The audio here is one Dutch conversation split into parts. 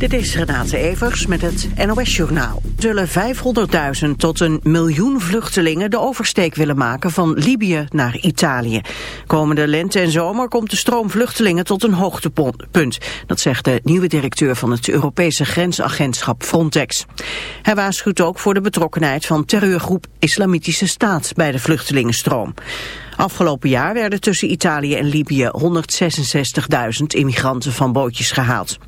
Dit is Renate Evers met het NOS Journaal. Zullen 500.000 tot een miljoen vluchtelingen de oversteek willen maken van Libië naar Italië. Komende lente en zomer komt de stroom vluchtelingen tot een hoogtepunt. Dat zegt de nieuwe directeur van het Europese grensagentschap Frontex. Hij waarschuwt ook voor de betrokkenheid van terreurgroep Islamitische Staat bij de vluchtelingenstroom. Afgelopen jaar werden tussen Italië en Libië 166.000 immigranten van bootjes gehaald.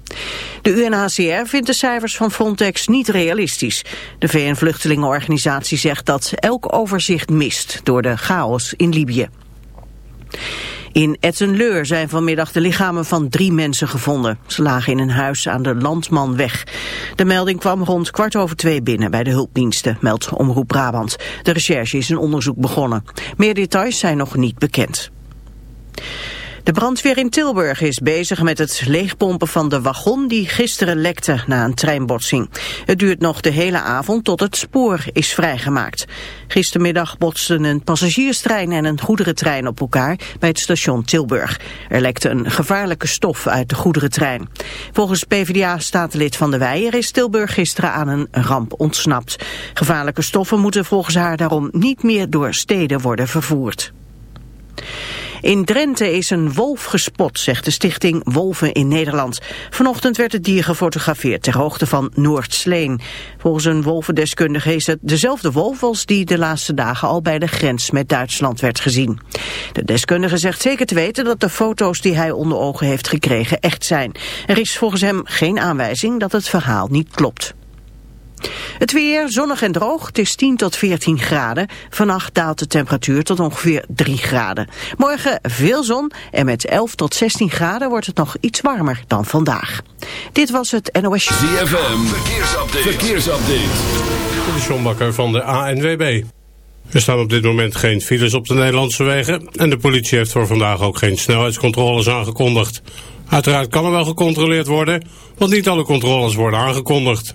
De UNHCR vindt de cijfers van Frontex niet realistisch. De VN-vluchtelingenorganisatie zegt dat elk overzicht mist door de chaos in Libië. In Ettenleur zijn vanmiddag de lichamen van drie mensen gevonden. Ze lagen in een huis aan de Landmanweg. De melding kwam rond kwart over twee binnen bij de hulpdiensten, meldt Omroep Brabant. De recherche is een onderzoek begonnen. Meer details zijn nog niet bekend. De brandweer in Tilburg is bezig met het leegpompen van de wagon die gisteren lekte na een treinbotsing. Het duurt nog de hele avond tot het spoor is vrijgemaakt. Gistermiddag botsten een passagierstrein en een goederentrein op elkaar bij het station Tilburg. Er lekte een gevaarlijke stof uit de goederentrein. Volgens PvdA-statenlid Van de Weijer is Tilburg gisteren aan een ramp ontsnapt. Gevaarlijke stoffen moeten volgens haar daarom niet meer door steden worden vervoerd. In Drenthe is een wolf gespot, zegt de stichting Wolven in Nederland. Vanochtend werd het dier gefotografeerd ter hoogte van Noordsleen. Volgens een wolvendeskundige is het dezelfde wolf als die de laatste dagen al bij de grens met Duitsland werd gezien. De deskundige zegt zeker te weten dat de foto's die hij onder ogen heeft gekregen echt zijn. Er is volgens hem geen aanwijzing dat het verhaal niet klopt. Het weer zonnig en droog. Het is 10 tot 14 graden. Vannacht daalt de temperatuur tot ongeveer 3 graden. Morgen veel zon en met 11 tot 16 graden wordt het nog iets warmer dan vandaag. Dit was het NOS ZFM, verkeersupdate. verkeersupdate. De Sjombakker van de ANWB. Er staan op dit moment geen files op de Nederlandse wegen... en de politie heeft voor vandaag ook geen snelheidscontroles aangekondigd. Uiteraard kan er wel gecontroleerd worden, want niet alle controles worden aangekondigd.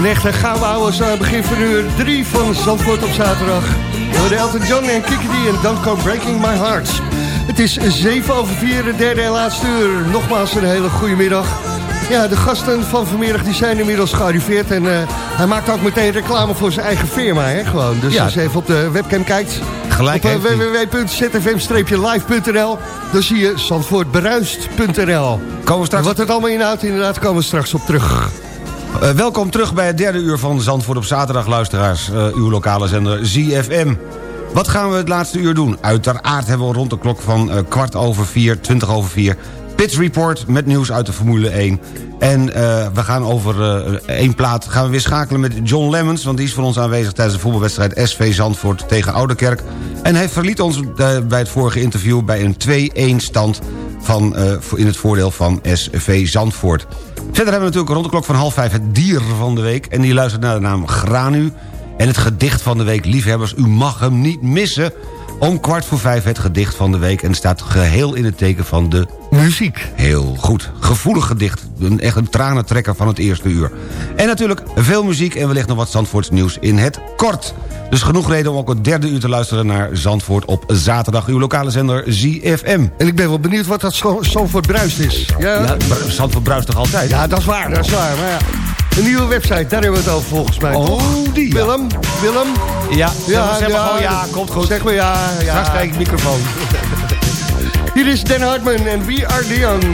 Een echte gouden oude aan begin van uur 3 van Zandvoort op zaterdag. Door Elton John en Kiki D en Don't Come Breaking My Heart. Het is 7 over 4, de derde en laatste uur. Nogmaals een hele goede middag. Ja, de gasten van vanmiddag die zijn inmiddels gearriveerd. En uh, hij maakt ook meteen reclame voor zijn eigen firma, hè, gewoon. Dus Ja. als je even op de webcam kijkt... Gelijk op hij. www.zfm-live.nl... dan zie je zandvoortberuist.nl. Straks Wat het allemaal inhoudt, inderdaad, komen we straks op terug. Eh, welkom terug bij het derde uur van Zandvoort op zaterdag, luisteraars. Eh, uw lokale zender ZFM. Wat gaan we het laatste uur doen? Uiteraard hebben we rond de klok van eh, kwart over vier, twintig over vier... Pits Report met nieuws uit de Formule 1. En we gaan over één plaat gaan we weer schakelen met John Lemmens... want die is voor ons aanwezig tijdens de voetbalwedstrijd SV Zandvoort tegen Ouderkerk. En hij verliet ons bij het vorige interview bij een 2-1 stand... Van, in het voordeel van SV Zandvoort. Verder hebben we natuurlijk rond de klok van half vijf het dier van de week. En die luistert naar de naam Granu. En het gedicht van de week, liefhebbers, u mag hem niet missen. Om kwart voor vijf het gedicht van de week. En staat geheel in het teken van de Muziek. Heel goed. Gevoelig gedicht. Een, echt een tranentrekker van het eerste uur. En natuurlijk veel muziek en wellicht nog wat Zandvoorts nieuws in het kort. Dus genoeg reden om ook het derde uur te luisteren naar Zandvoort op zaterdag. Uw lokale zender ZFM. En ik ben wel benieuwd wat dat Zandvoort Bruist is. Ja? Ja, Zandvoort bruist toch altijd? Ja, dat is waar, dat is waar. Maar ja, een nieuwe website, daar hebben we het over volgens mij. Oh, toch? die, ja. Willem, Willem. Ja, ja, zeg maar gewoon ja, komt goed. Zeg maar ja, ja. Straks krijg ik microfoon. Hier is Dan Hartman en We Are The Young.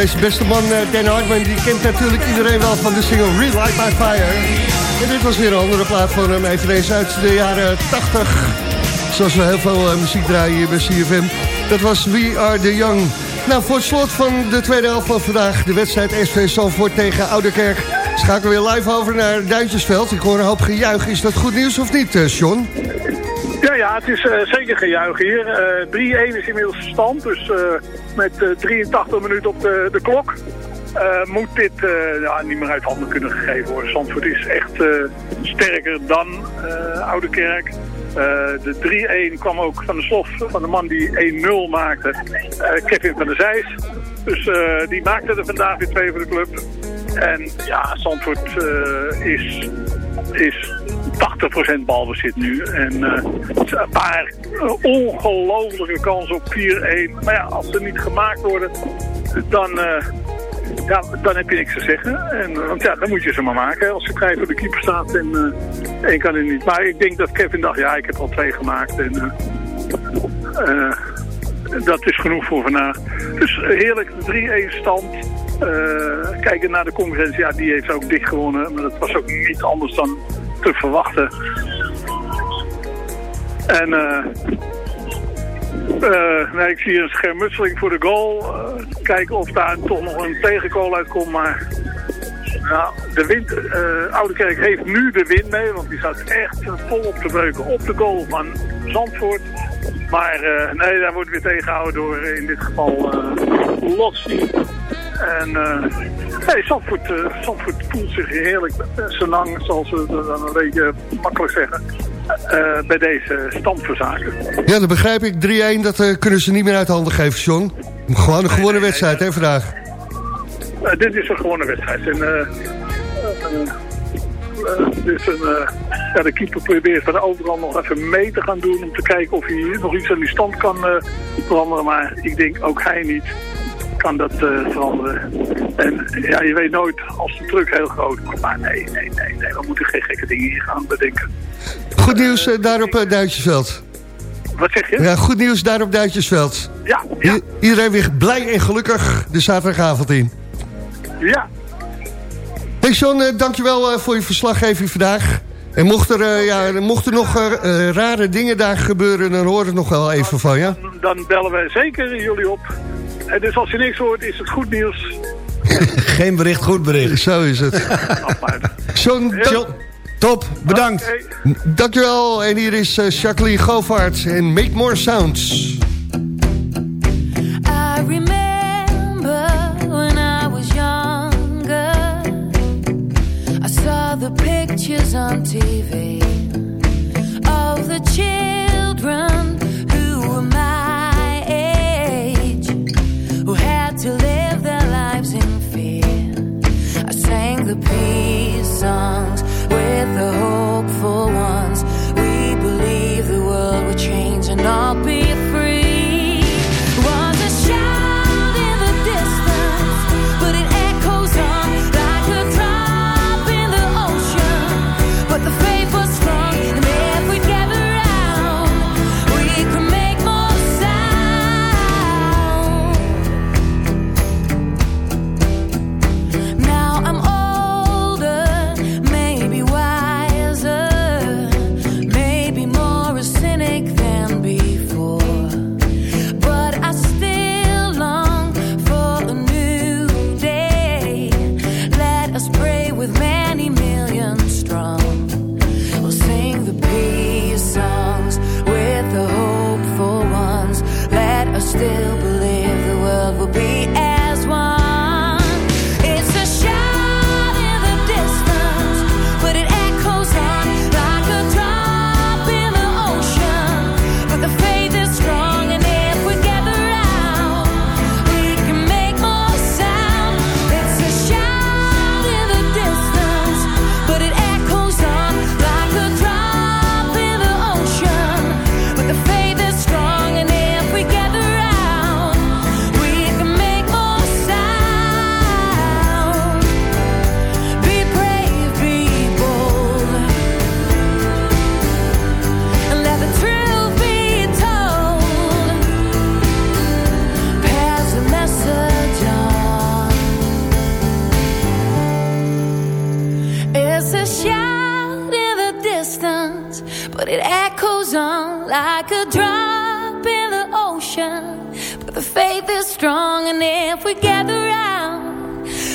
Deze beste man, eh, Dan Hartman, die kent natuurlijk iedereen wel van de single Relight My Fire. En dit was weer een andere plaat van hem, eveneens uit de jaren 80. zoals we heel veel eh, muziek draaien hier bij CFM. Dat was We Are The Young. Nou, voor het slot van de tweede helft van vandaag... de wedstrijd SV Zandvoort tegen Ouderkerk... schakelen we weer live over naar Duintjesveld. Ik hoor een hoop gejuich. Is dat goed nieuws of niet, eh, John? Ja, ja, het is zeker gejuich hier. Eh 3-1 is inmiddels de stand, dus met eh, 83 minuten op de, de klok eh, moet dit eh, ja, niet meer uit handen kunnen gegeven worden. Zandvoort is echt eh, sterker dan eh Oude Kerk. Eh, de 3-1 kwam ook van de slof van de man die 1-0 maakte, eh, Kevin van der Zijs. Dus eh, die maakte er vandaag weer twee voor de club. En ja, Zandvoort eh, is, is 80% balbezit nu. En eh, een paar eh, ongelofelijke kansen op 4-1. Maar ja, als ze niet gemaakt worden, dan, eh, ja, dan heb je niks te zeggen. En, want ja, dan moet je ze maar maken. Als je vrij voor de keeper staat en eh één kan er niet. Maar ik denk dat Kevin dacht, ja, ik heb al twee gemaakt. En, eh, eh, dat is genoeg voor vandaag. Dus eh, heerlijk, 3-1 stand. Eh, kijken naar de concurrentie, ja, die heeft ook dik gewonnen. Maar dat was ook niet anders dan te verwachten. En eh eh, nee, ik zie een schermutseling voor de goal. Eh, kijken of daar toch nog een tegengoal uitkomt. Maar nou, de wind, eh Oudekerk heeft nu de wind mee. Want die staat echt vol op te beuken op de goal van Zandvoort. Maar nee, daar wordt weer tegengehouden door in dit geval uh. En eh nee, Zandvoort, eh, Zandvoort voelt zich heerlijk, zolang, zoals we het dan een beetje makkelijk zeggen, eh, bij deze stand verzaken. Ja, dat begrijp ik. 3-1, dat kunnen ze niet meer uit handen geven, John. Gewoon een gewone wedstrijd, hè, vandaag. Dit is een gewone wedstrijd. En, dus een, ja, de keeper probeert van overal nog even mee te gaan doen om te kijken of hij nog iets aan die stand kan veranderen. Maar ik denk ook hij niet kan dat eh, veranderen. En ja, je weet nooit als de druk heel groot wordt. Maar nee, nee, nee, nee, we moeten geen gekke dingen hier gaan bedenken. Goed nieuws eh, daar op uh, Duintjesveld. Wat zeg je? Ja, goed nieuws daar op Duintjesveld. Ja, ja, I- iedereen weer blij en gelukkig de zaterdagavond in. ja. Hey John, dankjewel voor je verslaggeving vandaag. En mocht er, ja, mocht er nog rare dingen daar gebeuren, dan horen we het nog wel even van, ja? Dan bellen we zeker jullie op. En dus als je niks hoort, is het goed nieuws. Geen bericht, goed bericht. Zo is het. John, Heel- Top, bedankt. Oké. dankjewel. En hier is eh, Jacqueline Govaert en Make More Sounds.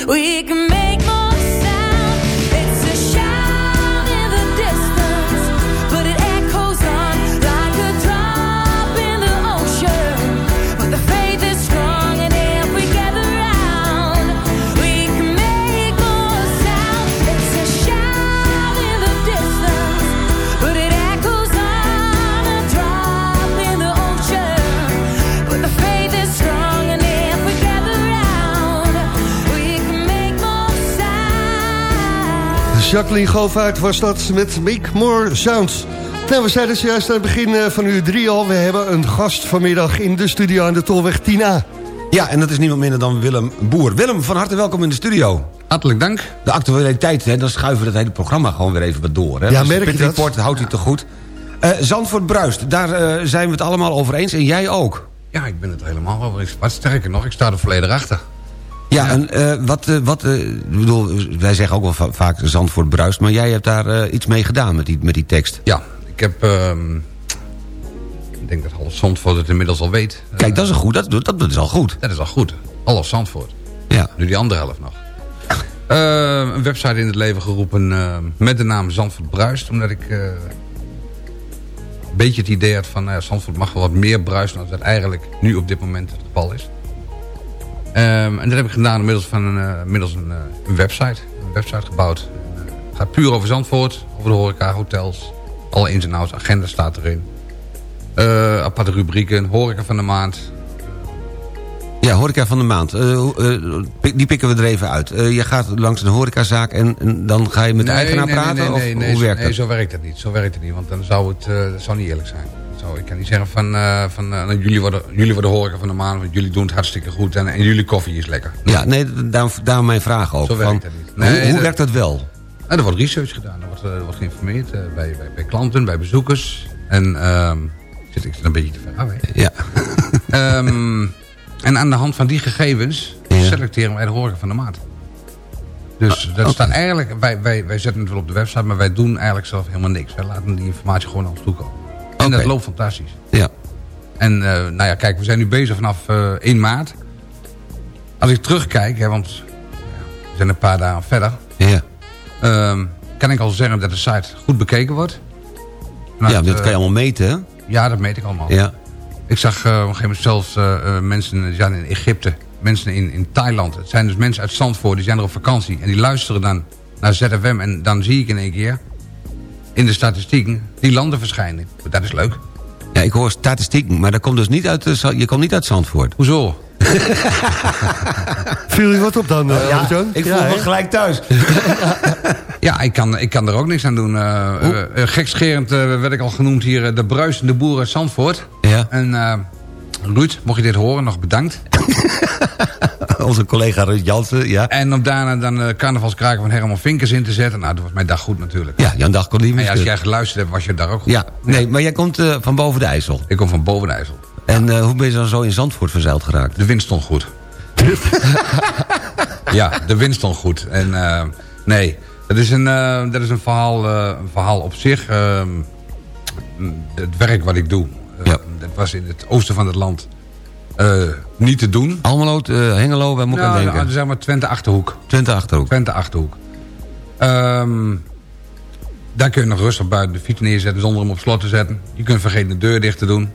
We can Jacqueline Govaert was dat met Make More Sounds. Nou, we zeiden zojuist aan het begin eh, van uur drie al... we hebben een gast vanmiddag in de studio aan de Tolweg 10A. Ja, en dat is niemand minder dan Willem Boer. Willem, van harte welkom in de studio. Hartelijk dank. De actualiteit, hè, dan schuiven we het hele programma gewoon weer even wat door. Hè? Ja, Dus merk de je dat? Report houdt u te goed. Eh, Zandvoort bruist, daar eh, zijn we het allemaal over eens. En jij ook. Ja, ik ben het helemaal over eens. Wat sterker nog, ik sta er volledig achter. Ja, en eh, wat, eh, wat eh, ik bedoel, wij zeggen ook wel va- vaak Zandvoort bruist... maar jij hebt daar iets mee gedaan met die, met die tekst. Ja, ik heb... ehm, ik denk dat half Zandvoort het inmiddels al weet. Kijk, dat is, een goed, dat, dat, dat is al goed. Dat is al goed. Half Zandvoort. Ja. Nu die andere helft nog. Eh, een website in het leven geroepen eh, met de naam Zandvoort Bruist. Omdat ik een beetje het idee had van... nou ja, Zandvoort mag wel wat meer bruisen dan dat eigenlijk nu op dit moment het geval is. Ehm, en dat heb ik gedaan middels, van een, eh, middels een, eh, een website. Een website gebouwd. Eh, het gaat puur over Zandvoort, over de horeca, hotels. Alle ins en outs, agenda staat erin. Eh, aparte rubrieken, horeca van de maand. Ja, horeca van de maand. Die pikken we er even uit. Je gaat langs een horecazaak en, en dan ga je met de eigenaar praten? Nee, nee, of nee, hoe zo- werkt nee, dat? zo werkt het niet. Zo werkt het niet, want dan zou het uh, dat zou niet eerlijk zijn. Zo, ik kan niet zeggen van, uh, van uh, nou, jullie, worden, jullie worden horeca van de maand, want jullie doen het hartstikke goed en, en jullie koffie is lekker. Ja, nee, daarom, daarom mijn vraag ook. Zo van, werkt het niet. Nee, hoe hoe dat- werkt dat wel? Nou, er wordt research gedaan, er wordt, er wordt geïnformeerd bij, bij, bij klanten, bij bezoekers. En uh, zit ik zit een beetje te ver af? Ja. um, en aan de hand van die gegevens ja. selecteren wij de horeca van de maand. Dus dat okay. staat eigenlijk, wij, wij, wij zetten het wel op de website, maar wij doen eigenlijk zelf helemaal niks. Wij laten die informatie gewoon naar ons toekomen. En okay. dat loopt fantastisch. Ja. En uh, nou ja, kijk, we zijn nu bezig vanaf uh, 1 maart. Als ik terugkijk, hè, want we zijn een paar dagen verder. Ja. Um, kan ik al zeggen dat de site goed bekeken wordt. Ja, dat uh, kan je allemaal meten, hè? Ja, dat meet ik allemaal. Ja. Ik zag uh, op een gegeven moment zelfs uh, mensen zijn in Egypte, mensen in, in Thailand. Het zijn dus mensen uit Zandvoort, die zijn er op vakantie. En die luisteren dan naar ZFM. En dan zie ik in één keer in de statistieken die landen verschijnen. Dat is leuk. Ja, ik hoor statistieken, maar dat komt dus niet uit, je komt niet uit Zandvoort. Hoezo? Viel je wat op dan, uh, ja, Ik voel ja, me gelijk thuis. ja, ik kan, ik kan er ook niks aan doen. Uh, uh, gekscherend werd ik al genoemd hier de bruisende boer uit Zandvoort. Ja. En Ruud, mocht je dit horen, nog bedankt. Onze collega Ruud Jansen, ja. En om daarna dan uh, carnavalskraken van Herman Vinkers in te zetten. Nou, dat was mijn dag goed natuurlijk. Ja, jouw dag kon niet meer. Als jij geluisterd hebt, was je daar ook goed. Ja, nee, maar jij komt uh, van boven de IJssel. Ik kom van boven de IJssel. En uh, hoe ben je dan zo in Zandvoort verzeild geraakt? De wind stond goed. ja, de wind stond goed. En uh, nee, dat is een, dat is een, verhaal, een verhaal op zich. Ehm, het werk wat ik doe, ja. dat was in het oosten van het land niet te doen. Almelo, Hengelo, waar moet ik nou, aan denken? Nou, zeg maar Twente Achterhoek. Twente Achterhoek. Twente Achterhoek. Um, daar kun je nog rustig buiten de fiets neerzetten zonder hem op slot te zetten. Je kunt vergeten de deur dicht te doen.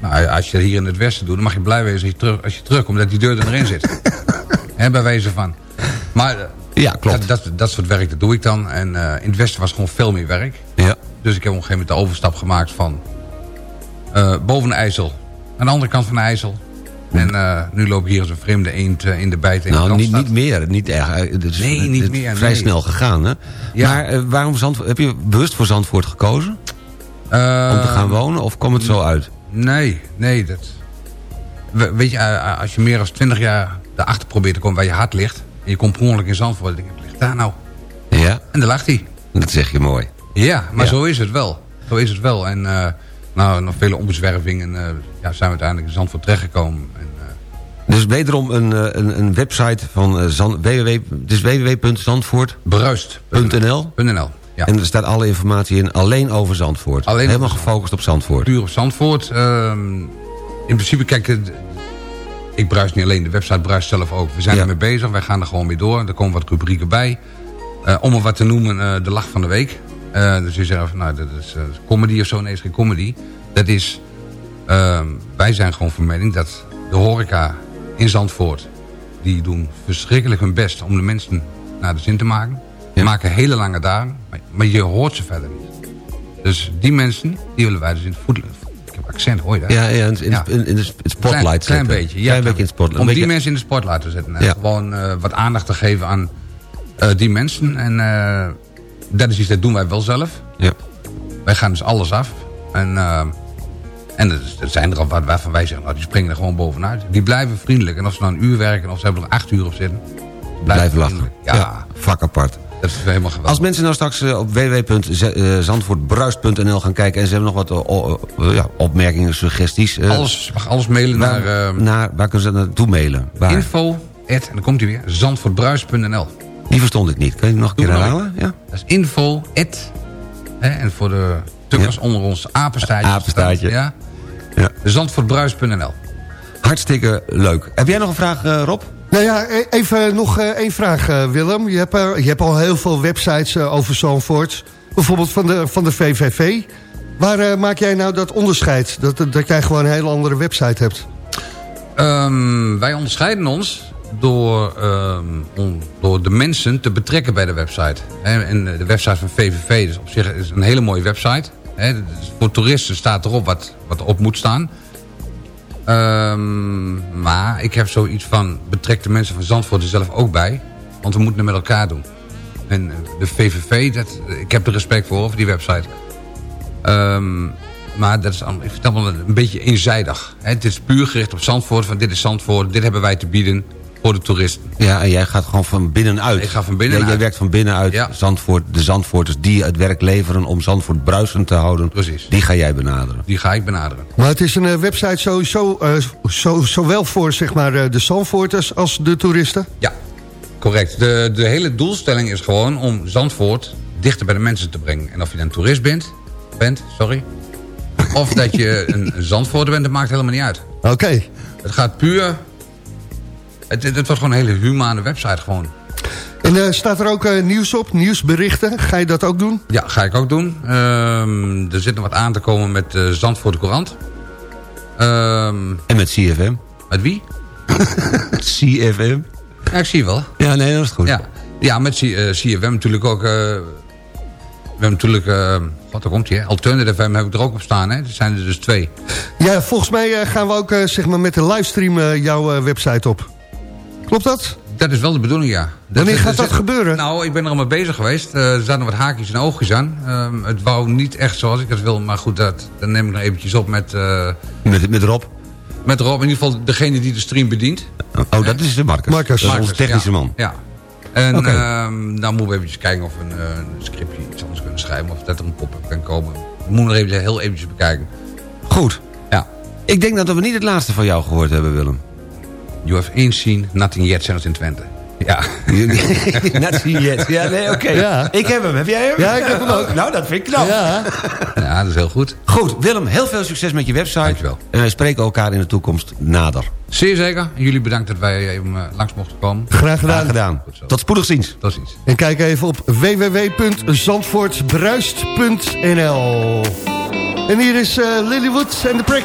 Nou, als je dat hier in het westen doet, dan mag je blij wezen als je, terug, als je terugkomt dat die deur er erin zit. He, bij wijze van. Maar ja, klopt. Dat, dat, dat soort werk dat doe ik dan. En uh, in het westen was gewoon veel meer werk. Ja. Dus ik heb op een gegeven moment de overstap gemaakt van uh, boven IJssel. Aan de andere kant van de IJssel. En uh, nu loop ik hier als een vreemde eend in de bijt in nou, de niet, niet meer. Niet erg. Het is, nee, niet het meer. Vrij nee. snel gegaan, hè? Ja. Maar uh, waarom Zandvoort, heb je bewust voor Zandvoort gekozen? Om te gaan wonen? Of komt het zo uit? Nee, nee. Dat... Weet je, als je meer dan 20 jaar erachter probeert te komen waar je hart ligt... en je komt per ongeluk in Zandvoort, dan denk ik, ligt daar nou? Ja. En daar lag hij. Dat zeg je mooi. Ja, maar ja. zo is het wel. Zo is het wel. En nou, nog vele ombezwervingen uh, ja, zijn we uiteindelijk in Zandvoort terechtgekomen. En, dus wederom een, een, een website van Zand, www, dus www.zandvoort.nl Ja. En er staat alle informatie in, alleen over Zandvoort. Alleen Helemaal over gefocust op Zandvoort. Puur op Zandvoort. Ehm, in principe, kijk, eh, ik bruis niet alleen, de website bruist zelf ook. We zijn Ja. ermee bezig, wij gaan er gewoon mee door. Er komen wat rubrieken bij. Eh, om er wat te noemen, eh, de lach van de week. Eh, dus je zegt van, nou, dat is eh, comedy of zo. Nee, is geen comedy. Dat is, ehm, wij zijn gewoon van mening dat de horeca in Zandvoort... die doen verschrikkelijk hun best om de mensen naar de zin te maken. Ja. Maken hele lange dagen, maar, maar je hoort ze verder niet. Dus die mensen, die willen wij dus in het voet... Ik heb accent, hoor je dat? Ja, ja, in, in, Ja. in, in de spotlight Klein, klein beetje. Ja, Klein beetje in spotlight. Om die mensen in de spotlight te zetten. En gewoon eh, wat aandacht te geven aan die mensen. En dat is iets, dat doen wij wel zelf. Ja. Wij gaan dus alles af. En, eh, en er, er zijn er al wat waarvan wij zeggen, nou, die springen er gewoon bovenuit. Die blijven vriendelijk. En als ze nou een uur werken of ze hebben er acht uur op zitten. Blijven lachen. Ja, vak apart. dat is helemaal geweldig. Als mensen nou straks eh, op www.zandvoortbruist.nl gaan kijken... en ze hebben nog wat eh, eh, ja, opmerkingen, suggesties... eh, alles, mag alles mailen waar, naar uh, naar, waar kunnen ze naartoe mailen? Waar? info, at, en dan komt hij weer, zandvoortbruis.nl. Die verstond ik niet. Kan je nog een Doe keer herhalen? Ja? Dat is info, at, hè, en voor de tukkers Ja. onder ons apenstaartje. Apenstaartje. Ja, Ja. zandvoortbruis.nl. Hartstikke leuk. Heb jij nog een vraag, eh, Rob? Nou ja, e- even nog eh, één vraag, eh, Willem. Je hebt, er- je hebt al heel veel websites over Zandvoort. Bijvoorbeeld van de, van de VVV. Waar maak jij nou dat onderscheid? Dat, dat jij gewoon een hele andere website hebt. Ehm, wij onderscheiden ons door, ehm, om, door de mensen te betrekken bij de website. En de website van VVV is op zich is een hele mooie website. Dus voor toeristen staat erop wat, wat erop moet staan. Ehm, maar ik heb zoiets van, betrek de mensen van Zandvoort er zelf ook bij. Want we moeten het met elkaar doen. En eh, de VVV, dat, ik heb er respect voor, voor die website. Ehm, maar dat is ik vind een beetje eenzijdig. Het is puur gericht op Zandvoort. Van dit is Zandvoort, dit hebben wij te bieden voor de toeristen. Ja, en jij gaat gewoon van binnenuit. Ik ga van binnenuit. Jij, jij werkt van binnenuit Ja. Zandvoort. De Zandvoorters die het werk leveren om Zandvoort bruisend te houden. Precies. Die ga jij benaderen. Die ga ik benaderen. Maar het is een eh, website sowieso, eh, zo, zowel voor zeg maar, eh, de Zandvoorters als de toeristen. Ja, correct. De, de hele doelstelling is gewoon om Zandvoort dichter bij de mensen te brengen. En of je dan toerist bent, bent sorry. Of dat je een Zandvoorter bent, dat maakt helemaal niet uit. Oké. Het gaat puur... Het, het, het wordt gewoon een hele humane website gewoon. En eh, staat er ook eh, nieuws op, nieuwsberichten? Ga je dat ook doen? Ja, ga ik ook doen. Ehm, er zit nog wat aan te komen met de Zandvoort Courant. Ehm, En met CFM. met wie? CFM. Ja, ik zie wel. Ja, nee, dat is goed. Ja, ja met C- eh, CFM natuurlijk ook... eh, we hebben natuurlijk... eh wat, daar komt hij, Alternative FM heb ik er ook op staan, hè? Er zijn er dus twee. Ja, volgens mij eh, gaan we ook eh, zeg maar met de livestream eh, jouw eh, website op. Klopt dat? Dat is wel de bedoeling, ja. Wanneer Dat- gaat dat gebeuren? Nou, ik ben er al mee bezig geweest. Eh, er zaten wat haakjes en oogjes aan. Ehm, het wou niet echt zoals ik het wil, maar goed, dat, dan neem ik nog eventjes op met, eh, Met, met Rob. met Rob. In ieder geval degene die de stream bedient. Oh, dat is de Marcus. Marcus. Dat is onze technische ja. man. Ja. En Oké. ehm, dan moeten we eventjes kijken of we een, eh, een scriptje iets anders kunnen schrijven. Of dat er een pop-up kan komen. We moeten nog even, heel eventjes bekijken. Goed. Ja. Ik denk dat we niet het laatste van jou gehoord hebben, Willem. You have ain't seen nothing yet, zijn het in Twente. Ja. Not seen yet. Ja, nee, oké. Ja. Ik heb hem. Heb jij hem? Ja, ik heb hem ook. Nou, dat vind ik knap. Ja. ja, dat is heel goed. Goed, Willem, heel veel succes met je website. Dankjewel. En wij spreken elkaar in de toekomst nader. Zeer zeker. En jullie bedankt dat wij even eh, langs mochten komen. Graag Graag gedaan. gedaan. Tot spoedig ziens. Is iets. En kijk even op www.zandvoortbruist.nl En hier is eh, Lilywood en de Prick.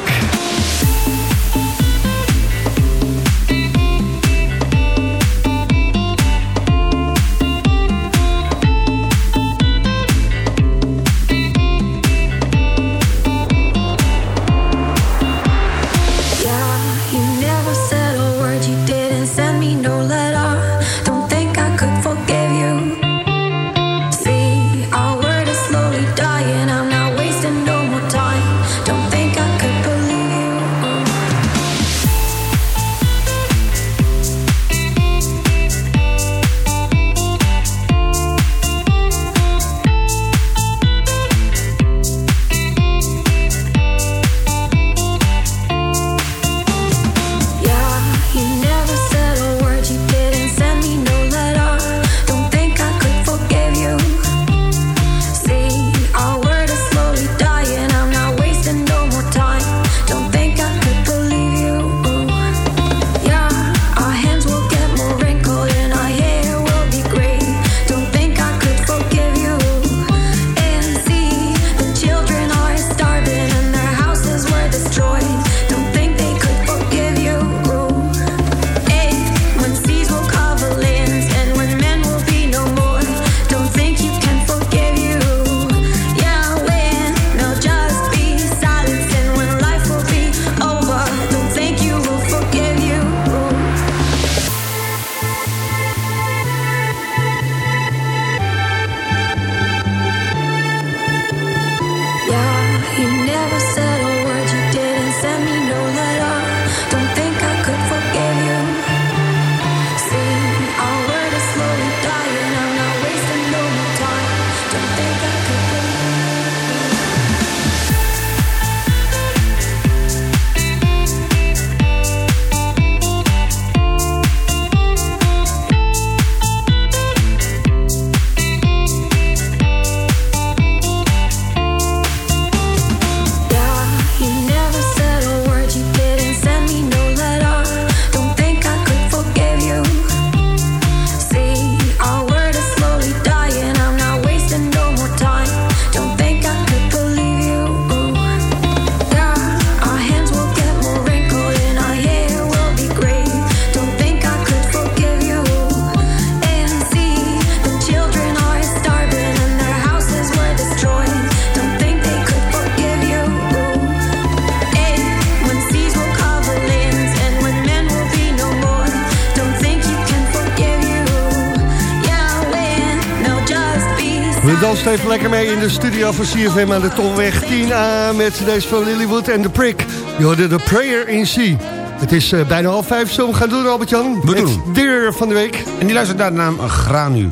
Studio van CFM aan de Tolweg 10A... met deze van Lilywood en The Prick. Je hoorde de Prayer in C. Het is eh, bijna half vijf. Zullen we gaan doen, Albert-Jan? We doen. Het dier van de week. En die luistert naar de naam Granu.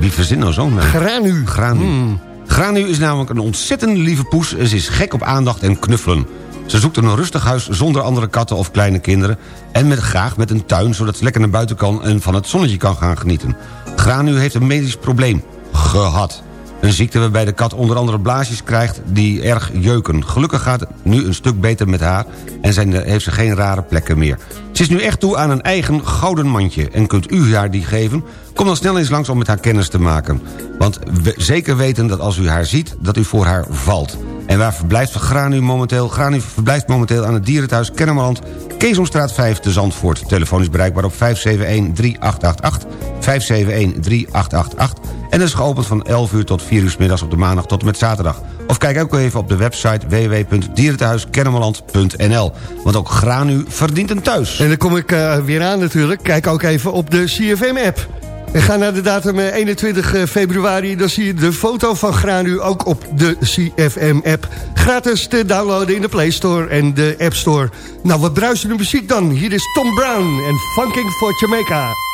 Wie verzint nou zo'n naam? Granu. Granu. Granu is namelijk een ontzettend lieve poes... en ze is gek op aandacht en knuffelen. Ze zoekt een rustig huis zonder andere katten of kleine kinderen... en met, graag met een tuin, zodat ze lekker naar buiten kan... en van het zonnetje kan gaan genieten. Granu heeft een medisch probleem. Gehad. Een ziekte waarbij de kat onder andere blaasjes krijgt die erg jeuken. Gelukkig gaat het nu een stuk beter met haar... en heeft ze geen rare plekken meer. Ze is nu echt toe aan een eigen gouden mandje... en kunt u haar die geven? Kom dan snel eens langs om met haar kennis te maken. Want we zeker weten dat als u haar ziet, dat u voor haar valt. En waar verblijft Granu momenteel? Granu verblijft momenteel aan het dierenthuis Kennemerland... Keesomstraat 5 te Zandvoort. Telefoon is bereikbaar op 571-3888. 571-3888. En is geopend van 11 uur tot 4 uur middags op de maandag tot en met zaterdag. Of kijk ook even op de website www.dierenthuiskennemerland.nl. Want ook Granu verdient een thuis. En dan kom ik eh, weer aan natuurlijk. Kijk ook even op de CFM-app. En ga naar de datum eh, 21 februari. Dan zie je de foto van Granu ook op de CFM-app. Gratis te downloaden in de Play Store en de App Store. Nou, wat bruisende muziek dan. Hier is Tom Brown en Funking for Jamaica.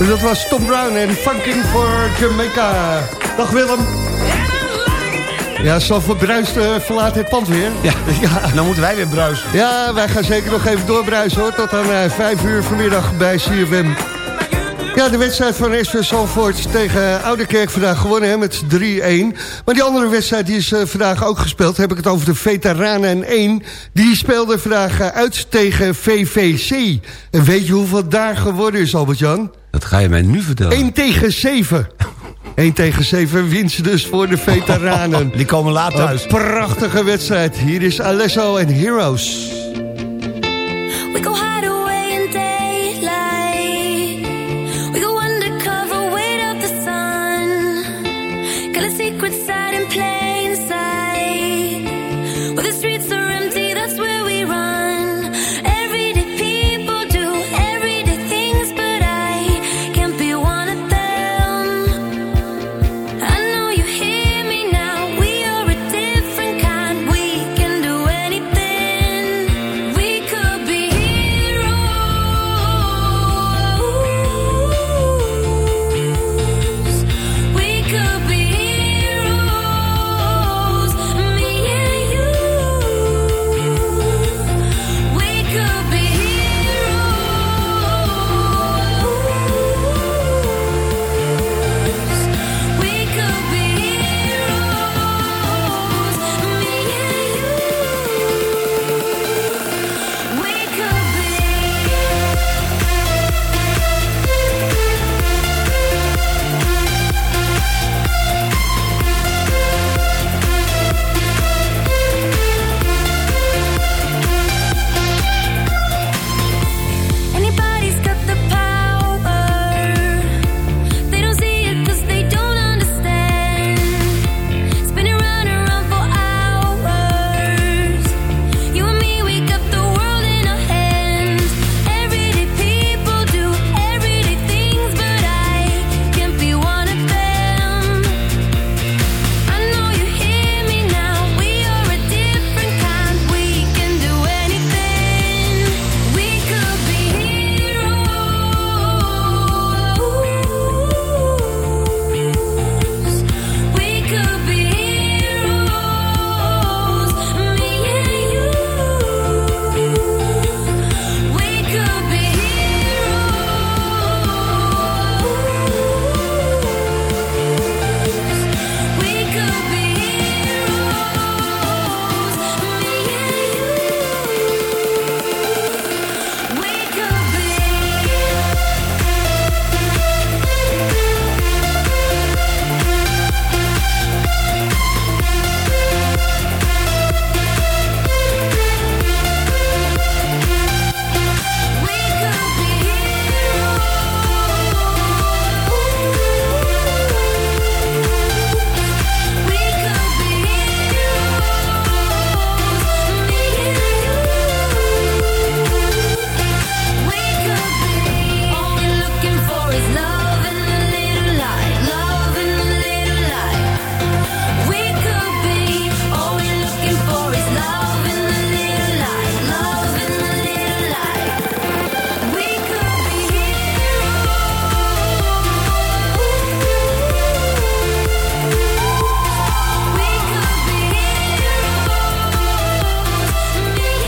En dat was Tom Brown en Funking for Jamaica. Dag Willem. Ja, Zandvoort bruist eh, verlaat het pand weer. Ja, dan moeten wij weer bruisen. Ja, wij gaan zeker nog even doorbruisen hoor. Tot aan eh, 5 uur vanmiddag bij CFM. Ja, de wedstrijd van SV Zandvoort tegen Ouderkerk vandaag gewonnen hè, met 3-1. Maar die andere wedstrijd die is eh, vandaag ook gespeeld. Heb ik het over de Veteranen 1. Die speelde vandaag uit tegen VVC. En weet je hoeveel daar geworden is, Albert-Jan? Dat ga je mij nu vertellen. 1 tegen 7. 1 tegen 7 winst dus voor de veteranen. Die komen laat thuis. Een prachtige wedstrijd. Hier is Alesso en Heroes.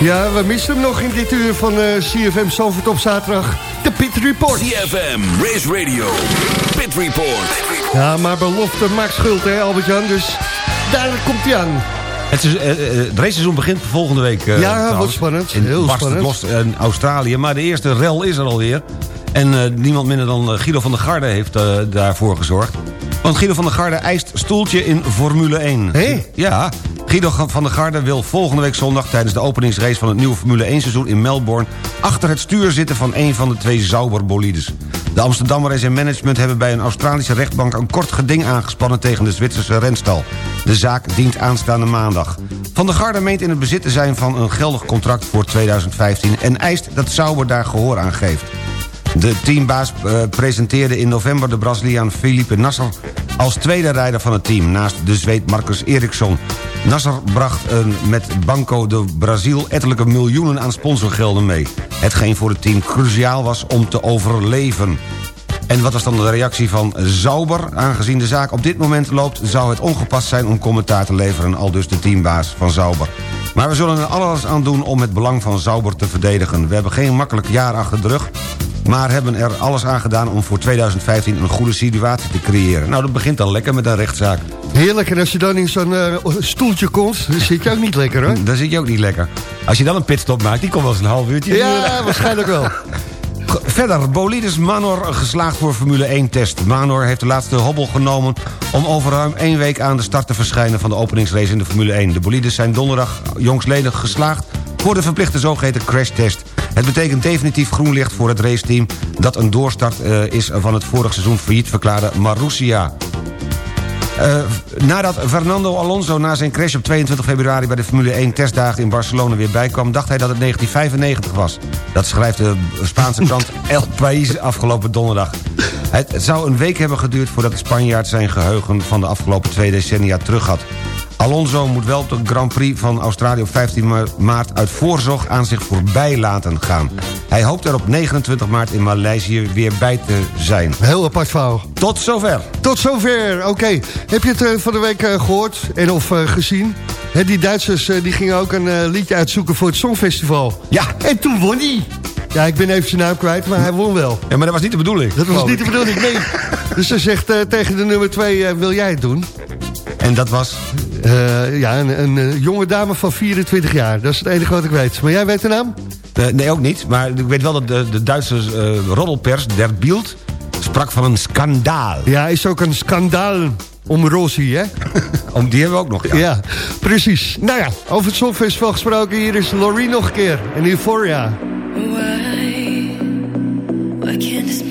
Ja, we missen hem nog in dit uur van eh, CFM Zandvoort op zaterdag. De Pit Report. CFM, Race Radio, Pit Report. Ja, maar belofte maakt schuld, hè Albert-Jan. Dus daar komt hij aan. Het, is, eh, eh, het raceseizoen begint volgende week. eh, Ja, trouwens. wordt spannend. In Heel spannend. los in Australië. Maar de eerste rel is er alweer. En eh, niemand minder dan Guido van der Garde heeft daarvoor gezorgd. Want Guido van der Garde eist stoeltje in Formule 1. Hé? Ja, Guido van der Garde wil volgende week zondag... tijdens de openingsrace van het nieuwe Formule 1 seizoen in Melbourne... achter het stuur zitten van een van de twee Sauber-bolides. De Amsterdammer en zijn management hebben bij een Australische rechtbank... een kort geding aangespannen tegen de Zwitserse renstal. De zaak dient aanstaande maandag. Van der Garde meent in het bezit te zijn van een geldig contract voor 2015... en eist dat Sauber daar gehoor aan geeft. De teambaas eh, presenteerde in november de Braziliaan Felipe Nasser... als tweede rijder van het team, naast de Zweed Marcus Eriksson. Nasser bracht eh, met Banco de Brazil ettelijke miljoenen aan sponsorgelden mee. Hetgeen voor het team cruciaal was om te overleven. En wat was dan de reactie van Zauber? Aangezien de zaak op dit moment loopt... zou het ongepast zijn om commentaar te leveren... al dus de teambaas van Zauber. Maar we zullen er alles aan doen om het belang van Zauber te verdedigen. We hebben geen makkelijk jaar achter de rug... maar hebben er alles aan gedaan om voor 2015 een goede situatie te creëren. Nou, dat begint al lekker met een rechtszaak. Heerlijk, en als je dan in zo'n eh, stoeltje komt, dan zit je ook niet lekker, hoor. Dan zit je ook niet lekker. Als je dan een pitstop maakt, die komt wel eens een half uurtje. Ja, waarschijnlijk wel. Verder, Bolidus Manor geslaagd voor Formule 1-test. Manor heeft de laatste hobbel genomen om over ruim één week aan de start te verschijnen van de openingsrace in de Formule 1. De Bolides zijn donderdag jongsledig geslaagd voor de verplichte zogeheten crashtest. Het betekent definitief groen licht voor het raceteam dat een doorstart eh, is van het vorig seizoen failliet verklaarde Marussia. Eh, nadat Fernando Alonso na zijn crash op 22 februari... bij de Formule 1 testdagen in Barcelona weer bijkwam... dacht hij dat het 1995 was. Dat schrijft de Spaanse krant El País afgelopen donderdag. Het zou een week hebben geduurd voordat de Spanjaard zijn geheugen... van de afgelopen twee decennia terug had. Alonso moet wel op de Grand Prix van Australië op 15 ma- maart... uit voorzorg aan zich voorbij laten gaan. Hij hoopt er op 29 maart in Maleisië weer bij te zijn. Heel apart verhaal. Tot zover. Tot zover, oké. Heb je het eh, van de week eh, gehoord en of eh, gezien? Die Duitsers die gingen ook een liedje uitzoeken voor het Songfestival. Ja. En toen won hij. Ja, ik ben even zijn naam kwijt, maar hij won wel. Ja, maar dat was niet de bedoeling. Dat was niet de bedoeling, nee. Dus hij zegt tegen de nummer twee, eh, wil jij het doen? En dat was... Eh, ja, een, een eh, jonge dame van 24 jaar. Dat is het enige wat ik weet. Maar jij weet de naam? Eh, nee, ook niet. Maar ik weet wel dat de, de Duitse eh, roddelpers, Der Bild... sprak van een schandaal. Ja, is ook een schandaal om Rossi, hè? Om, die hebben we ook nog, ja. Ja, precies. Nou ja, over het Songfestival gesproken. Hier is Laurie nog een keer. En Euphoria. Why? Why can't this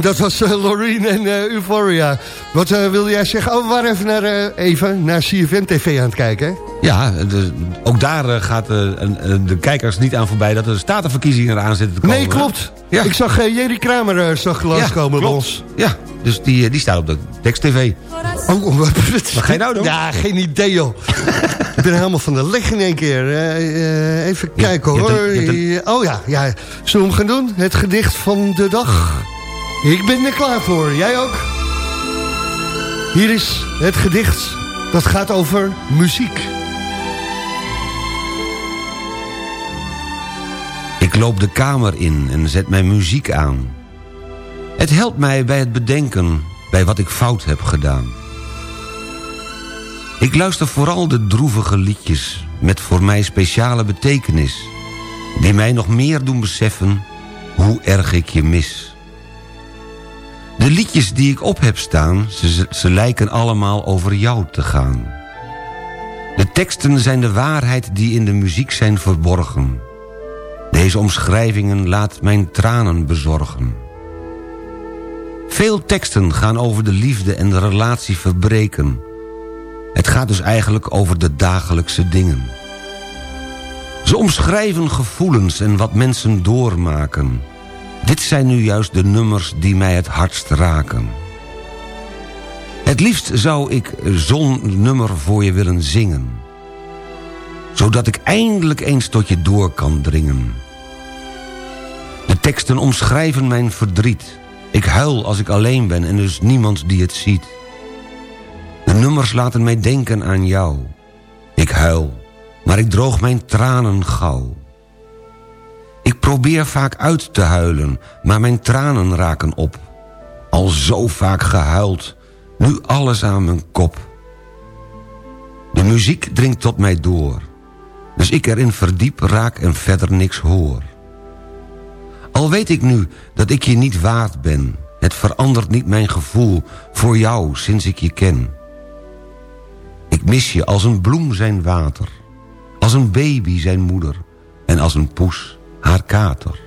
Dat was uh, Loreen en uh, Euphoria. Wat uh, wilde jij zeggen? Oh, we waren even naar, even naar CFM TV aan het kijken, hè? Ja, de, ook daar gaat de kijkers niet aan voorbij... dat er statenverkiezingen eraan zitten te komen. Nee, klopt. Ja. Ik zag Jerry Kramer zag langskomen ja, bij ons. Ja, dus die, die staat op de tekst-tv. Oh, wat, wat ga je nou doen? Ja, geen idee, joh. ik ben helemaal van de leg in één keer. even kijken, hoor. een- Oh ja, ja, zullen we hem gaan doen? Het gedicht van de dag. Ik ben er klaar voor. Jij ook? Hier is het gedicht. Dat gaat over muziek. Ik loop de kamer in en zet mijn muziek aan. Het helpt mij bij het bedenken bij wat ik fout heb gedaan. Ik luister vooral de droevige liedjes met voor mij speciale betekenis... die mij nog meer doen beseffen hoe erg ik je mis. De liedjes die ik op heb staan, ze, ze lijken allemaal over jou te gaan. De teksten zijn de waarheid die in de muziek zijn verborgen... Deze omschrijvingen laat mijn tranen bezorgen. Veel teksten gaan over de liefde en de relatie verbreken. Het gaat dus eigenlijk over de dagelijkse dingen. Ze omschrijven gevoelens en wat mensen doormaken. Dit zijn nu juist de nummers die mij het hardst raken. Het liefst zou ik zo'n nummer voor je willen zingen zodat ik eindelijk eens tot je door kan dringen. De teksten omschrijven mijn verdriet. Ik huil als ik alleen ben en dus niemand die het ziet. De nummers laten mij denken aan jou. Ik huil, maar ik droog mijn tranen gauw. Ik probeer vaak uit te huilen, maar mijn tranen raken op. Al zo vaak gehuild, nu alles aan mijn kop. De muziek dringt tot mij door. Dus ik erin verdiep, raak en verder niks hoor. Al weet ik nu dat ik je niet waard ben... het verandert niet mijn gevoel voor jou sinds ik je ken. Ik mis je als een bloem zijn water... als een baby zijn moeder... en als een poes haar kater.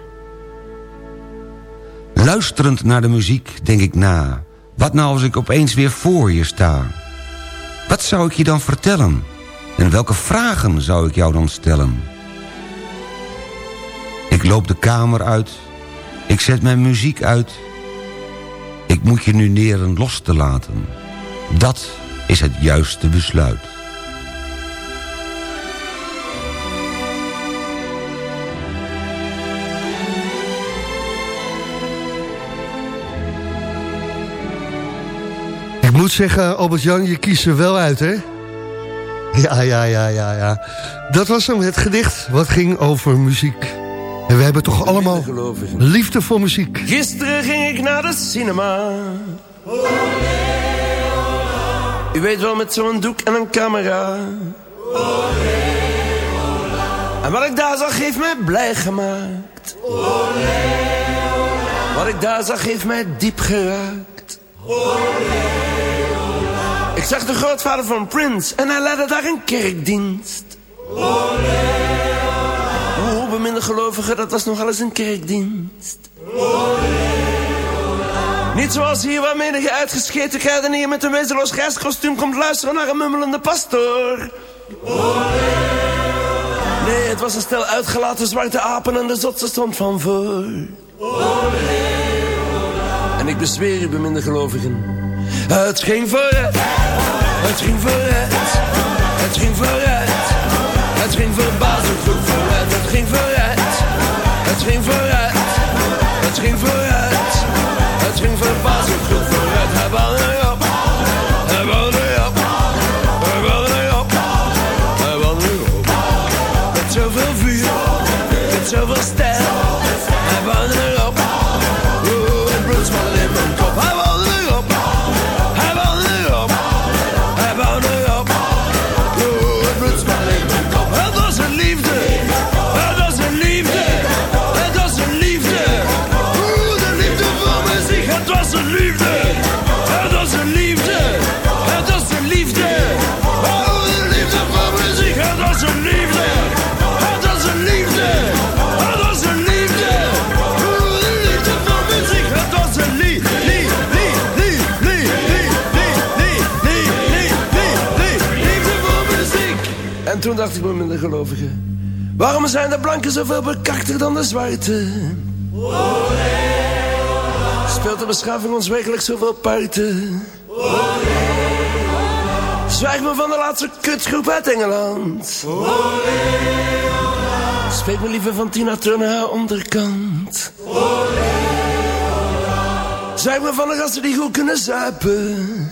Luisterend naar de muziek denk ik na... wat nou als ik opeens weer voor je sta? Wat zou ik je dan vertellen... En welke vragen zou ik jou dan stellen? Ik loop de kamer uit. Ik zet mijn muziek uit. Ik moet je nu leren los te laten. Dat is het juiste besluit. Moet zeggen, Albert-Jan, je kiest er wel uit, hè? Ja, ja, ja, ja, ja. Dat was hem, het gedicht wat ging over muziek. En we hebben toch allemaal liefde voor muziek. Gisteren ging ik naar de cinema. U weet wel, met zo'n doek en een camera. En wat ik daar zag, heeft mij blij gemaakt. Wat ik daar zag, heeft mij diep geraakt. Ik zag de grootvader van Prince en hij leidde daar een kerkdienst. Oh, beminde gelovigen, dat was nogal eens een kerkdienst. Niet zoals hier waar menige uitgescheten kruidenier met een wezenloos grijskostuum komt luisteren naar een mummelende pastoor. Nee, het was een stel uitgelaten zwarte apen en de zotse stond van voor. En ik bezweer u, beminde gelovigen, het ging vooruit, het ging vooruit, het ging vooruit, het ging verbazend goed vooruit, het ging vooruit, het ging vooruit, het ging vooruit, het ging verbazend goed vooruit, hij wou erop, hij wou erop, hij wou erop, hij wou erop, met zoveel vuur, met zoveel stijl, En toen dacht ik bij minder gelovigen. Waarom zijn de blanken zoveel bekakter dan de zwarte? Speelt de beschaving ons werkelijk zoveel parten? Zwijg me van de laatste kutgroep uit Engeland. Spreek me liever van Tina Turner haar onderkant. Zwijg me van de gasten die goed kunnen zuipen.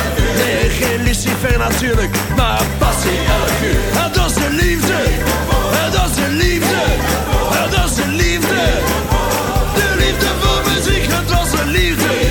Nee, geen Lucifer natuurlijk, maar passie elk uur. Dat is de liefde. Dat is de liefde. Dat is de liefde. De liefde voor muziek, het was de liefde.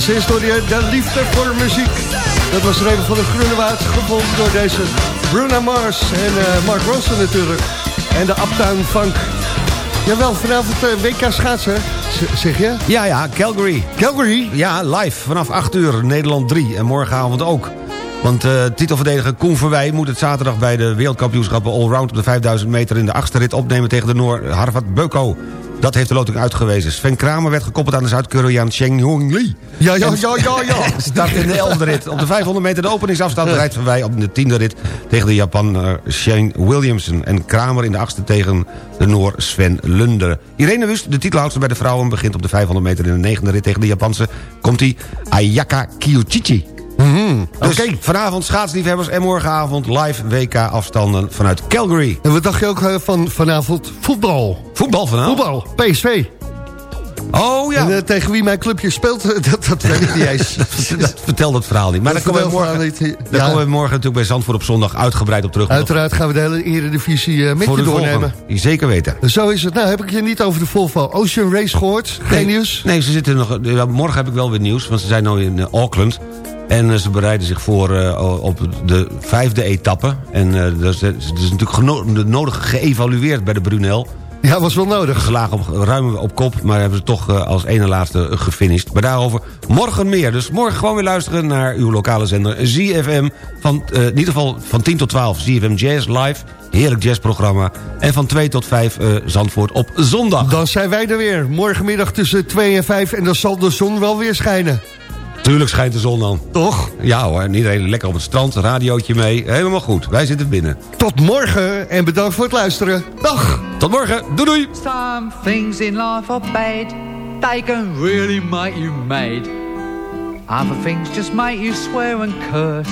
Als eerste hoor je de liefde voor muziek. Dat was even van de Groenewaard, gevolgd door deze Bruno Mars en eh, Mark Ronson natuurlijk. En de Uptown Funk. Jawel, vanavond eh, WK schaatsen, z- zeg je? Ja, ja, Calgary. Calgary? Ja, live vanaf 8 uur, Nederland 3. En morgenavond ook. Want eh, titelverdediger Koen Verwij moet het zaterdag bij de wereldkampioenschappen Allround op de 5000 meter in de achtste rit opnemen tegen de Noor Harvat Beuko. Dat heeft de loting uitgewezen. Sven Kramer werd gekoppeld aan de Zuid-Koreaan Cheng Hong Lee. Ja, ja, ja, ja, ja. Start in de elfde rit. Op de 500 meter de openingsafstand rijdt Verwij op de tiende rit... tegen de Japaner Shane Williamson. En Kramer in de achtste tegen de Noor Sven Lunder. Irene Wust, de titelhoudster bij de vrouwen... begint op de 500 meter in de negende rit tegen de Japanse... komt-ie Ayaka Kiyuchichi. Dus vanavond schaatsliefhebbers en morgenavond live WK-afstanden vanuit Calgary. En wat dacht je ook eh, van vanavond voetbal? Voetbal vanavond? Voetbal, PSV. Oh ja. En eh, tegen wie mijn clubje speelt, dat, dat weet ik niet eens. Vertel dat verhaal niet. Maar Dat daar komen we morgen, niet. Ja. komen we morgen natuurlijk bij Zandvoort op zondag uitgebreid op terug. Uiteraard gaan we de hele eredivisie eh, met Voor je doornemen. Zeker weten. Zo is het. Nou, heb ik je niet over de Volvo Ocean Race gehoord? Geen nieuws? Nee, ze zitten nog, morgen heb ik wel weer nieuws, want ze zijn nu in Auckland. En eh, ze bereiden zich voor eh, op de vijfde etappe. En eh, dat is, dat is natuurlijk nodige geëvalueerd bij de Brunel. Ja, was wel nodig. Lagen op, ruim op kop, maar hebben ze toch als ene laatste gefinished. Maar daarover morgen meer. Dus morgen gewoon weer luisteren naar uw lokale zender ZFM. Van, in ieder geval van 10 tot 12 ZFM Jazz live. Heerlijk jazzprogramma. En van 2 tot 5 eh, Zandvoort op zondag. Dan zijn wij er weer. Morgenmiddag tussen 2 en 5 en dan zal de zon wel weer schijnen. Tuurlijk schijnt de zon dan. Toch? Ja hoor, en iedereen lekker op het strand, een radiootje mee. Helemaal goed, wij zitten binnen. Tot morgen en bedankt voor het luisteren. Dag! Tot morgen, doei doei! Some things in life are bad. They can really make you mad. Other things just make you swear and curse.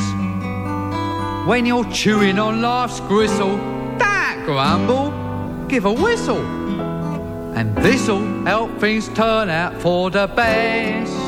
When you're chewing on life's gristle, don't grumble, give a whistle. And this'll help things turn out for the best.